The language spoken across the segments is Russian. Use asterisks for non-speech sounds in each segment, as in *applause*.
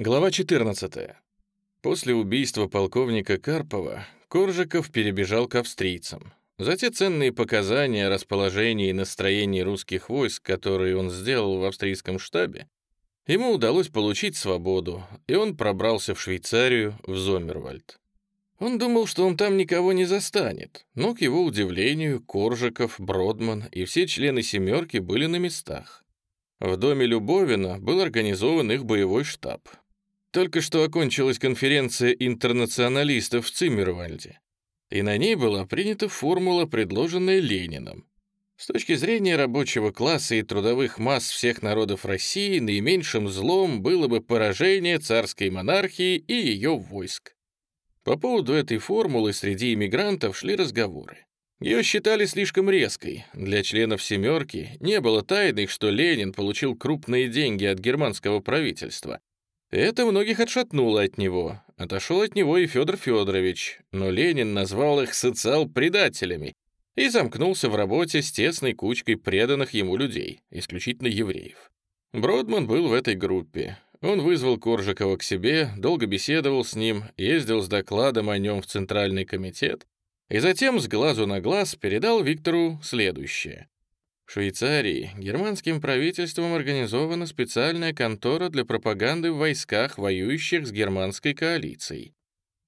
Глава 14. После убийства полковника Карпова Коржиков перебежал к австрийцам. За те ценные показания о расположении и настроении русских войск, которые он сделал в австрийском штабе, ему удалось получить свободу, и он пробрался в Швейцарию, в Зомервальд. Он думал, что он там никого не застанет, но, к его удивлению, Коржиков, Бродман и все члены «семерки» были на местах. В доме Любовина был организован их боевой штаб. Только что окончилась конференция интернационалистов в Циммервальде, и на ней была принята формула, предложенная Лениным. С точки зрения рабочего класса и трудовых масс всех народов России наименьшим злом было бы поражение царской монархии и ее войск. По поводу этой формулы среди иммигрантов шли разговоры. Ее считали слишком резкой. Для членов «семерки» не было тайны, что Ленин получил крупные деньги от германского правительства, это многих отшатнуло от него. Отошел от него и Федор Федорович, но Ленин назвал их социал-предателями и замкнулся в работе с тесной кучкой преданных ему людей, исключительно евреев. Бродман был в этой группе. Он вызвал Коржикова к себе, долго беседовал с ним, ездил с докладом о нем в Центральный комитет и затем с глазу на глаз передал Виктору следующее. В Швейцарии германским правительством организована специальная контора для пропаганды в войсках, воюющих с германской коалицией.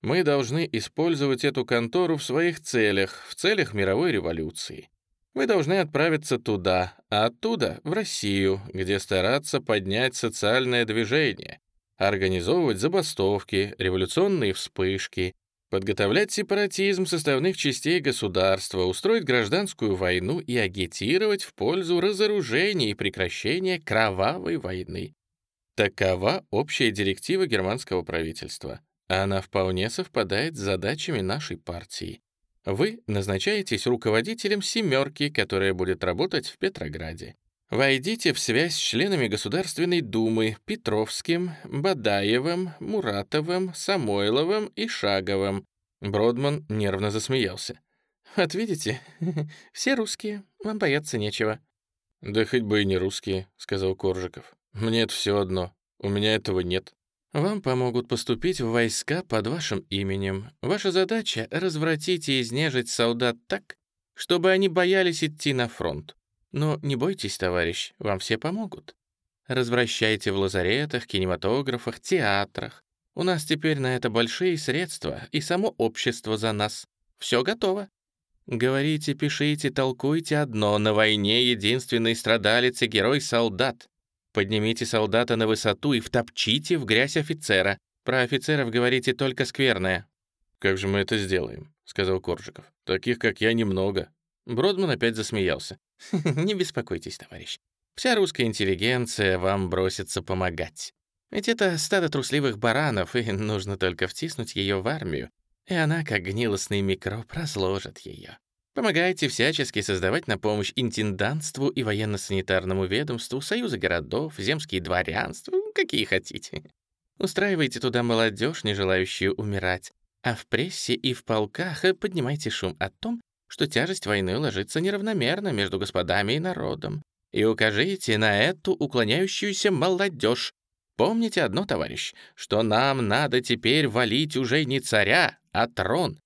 Мы должны использовать эту контору в своих целях, в целях мировой революции. Мы должны отправиться туда, а оттуда — в Россию, где стараться поднять социальное движение, организовывать забастовки, революционные вспышки, подготовлять сепаратизм составных частей государства, устроить гражданскую войну и агитировать в пользу разоружения и прекращения кровавой войны. Такова общая директива германского правительства. Она вполне совпадает с задачами нашей партии. Вы назначаетесь руководителем «семерки», которая будет работать в Петрограде. Войдите в связь с членами Государственной Думы Петровским, Бадаевым, Муратовым, Самойловым и Шаговым. Бродман нервно засмеялся. «Вот видите, *laughs* все русские, вам бояться нечего». «Да хоть бы и не русские», — сказал Коржиков. «Мне это все одно, у меня этого нет». «Вам помогут поступить в войска под вашим именем. Ваша задача — развратить и изнежить солдат так, чтобы они боялись идти на фронт. Но не бойтесь, товарищ, вам все помогут. Развращайте в лазаретах, кинематографах, театрах. У нас теперь на это большие средства, и само общество за нас. Все готово. Говорите, пишите, толкуйте одно. На войне единственный страдалец и герой-солдат. Поднимите солдата на высоту и втопчите в грязь офицера. Про офицеров говорите только скверное. «Как же мы это сделаем?» — сказал Коржиков. «Таких, как я, немного». Бродман опять засмеялся. *laughs* «Не беспокойтесь, товарищ. Вся русская интеллигенция вам бросится помогать. Ведь это стадо трусливых баранов, и нужно только втиснуть ее в армию, и она, как гнилостный микроб, разложит ее. Помогайте всячески создавать на помощь интендантству и военно-санитарному ведомству, союзы городов, земские дворянства, какие хотите. Устраивайте туда молодежь, не желающую умирать, а в прессе и в полках поднимайте шум о том, что тяжесть войны ложится неравномерно между господами и народом. И укажите на эту уклоняющуюся молодежь. Помните одно, товарищ, что нам надо теперь валить уже не царя, а трон.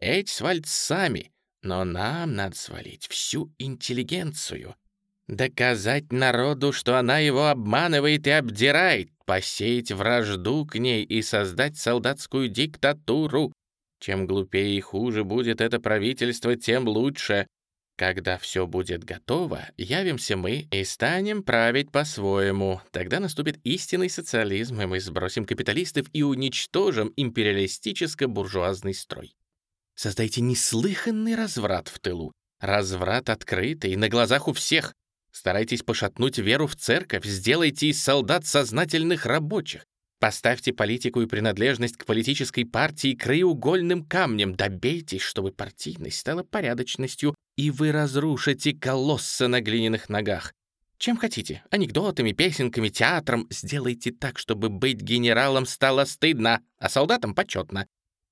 Эти свалят сами, но нам надо свалить всю интеллигенцию. Доказать народу, что она его обманывает и обдирает, посеять вражду к ней и создать солдатскую диктатуру, чем глупее и хуже будет это правительство, тем лучше. Когда все будет готово, явимся мы и станем править по-своему. Тогда наступит истинный социализм, и мы сбросим капиталистов и уничтожим империалистическо-буржуазный строй. Создайте неслыханный разврат в тылу. Разврат открытый, на глазах у всех. Старайтесь пошатнуть веру в церковь, сделайте из солдат сознательных рабочих. Поставьте политику и принадлежность к политической партии краеугольным камнем. Добейтесь, чтобы партийность стала порядочностью, и вы разрушите колосса на глиняных ногах. Чем хотите, анекдотами, песенками, театром, сделайте так, чтобы быть генералом стало стыдно, а солдатам почетно.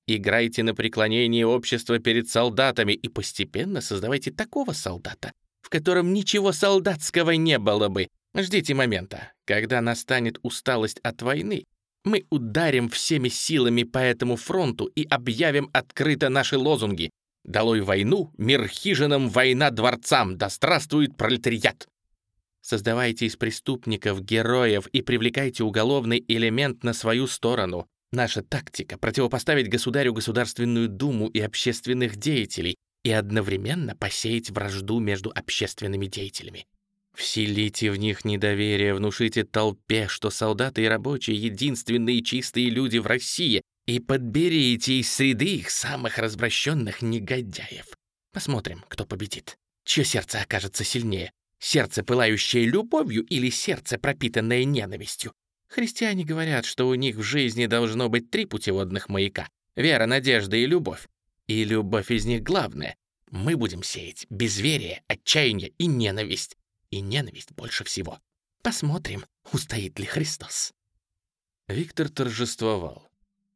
Играйте на преклонении общества перед солдатами и постепенно создавайте такого солдата, в котором ничего солдатского не было бы. Ждите момента, когда настанет усталость от войны, Мы ударим всеми силами по этому фронту и объявим открыто наши лозунги. Долой войну, мир хижинам, война дворцам, да здравствует пролетариат! Создавайте из преступников героев и привлекайте уголовный элемент на свою сторону. Наша тактика — противопоставить государю Государственную Думу и общественных деятелей и одновременно посеять вражду между общественными деятелями. Вселите в них недоверие, внушите толпе, что солдаты и рабочие — единственные чистые люди в России, и подберите из среды их самых развращенных негодяев. Посмотрим, кто победит. Чье сердце окажется сильнее? Сердце, пылающее любовью, или сердце, пропитанное ненавистью? Христиане говорят, что у них в жизни должно быть три путеводных маяка — вера, надежда и любовь. И любовь из них главная. Мы будем сеять безверие, отчаяние и ненависть и ненависть больше всего. Посмотрим, устоит ли Христос. Виктор торжествовал.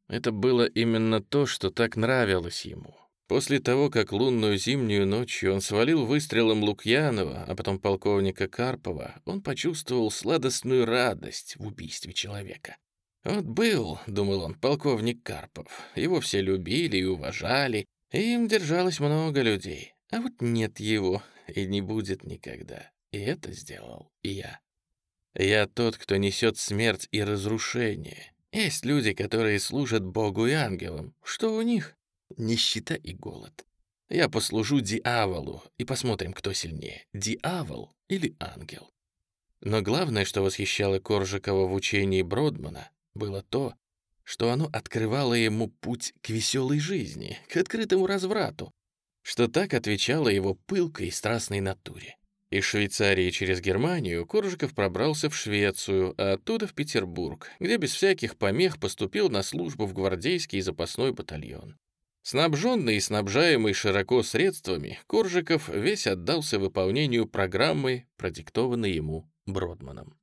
Это было именно то, что так нравилось ему. После того, как лунную зимнюю ночью он свалил выстрелом Лукьянова, а потом полковника Карпова, он почувствовал сладостную радость в убийстве человека. Вот был, думал он, полковник Карпов. Его все любили и уважали, и им держалось много людей. А вот нет его, и не будет никогда. И это сделал я. Я тот, кто несет смерть и разрушение. Есть люди, которые служат Богу и ангелам. Что у них? Нищета и голод. Я послужу дьяволу, и посмотрим, кто сильнее, дьявол или ангел. Но главное, что восхищало Коржикова в учении Бродмана, было то, что оно открывало ему путь к веселой жизни, к открытому разврату, что так отвечало его пылкой и страстной натуре. Из Швейцарии через Германию Коржиков пробрался в Швецию, а оттуда в Петербург, где без всяких помех поступил на службу в гвардейский запасной батальон. Снабженный и снабжаемый широко средствами, Коржиков весь отдался выполнению программы, продиктованной ему Бродманом.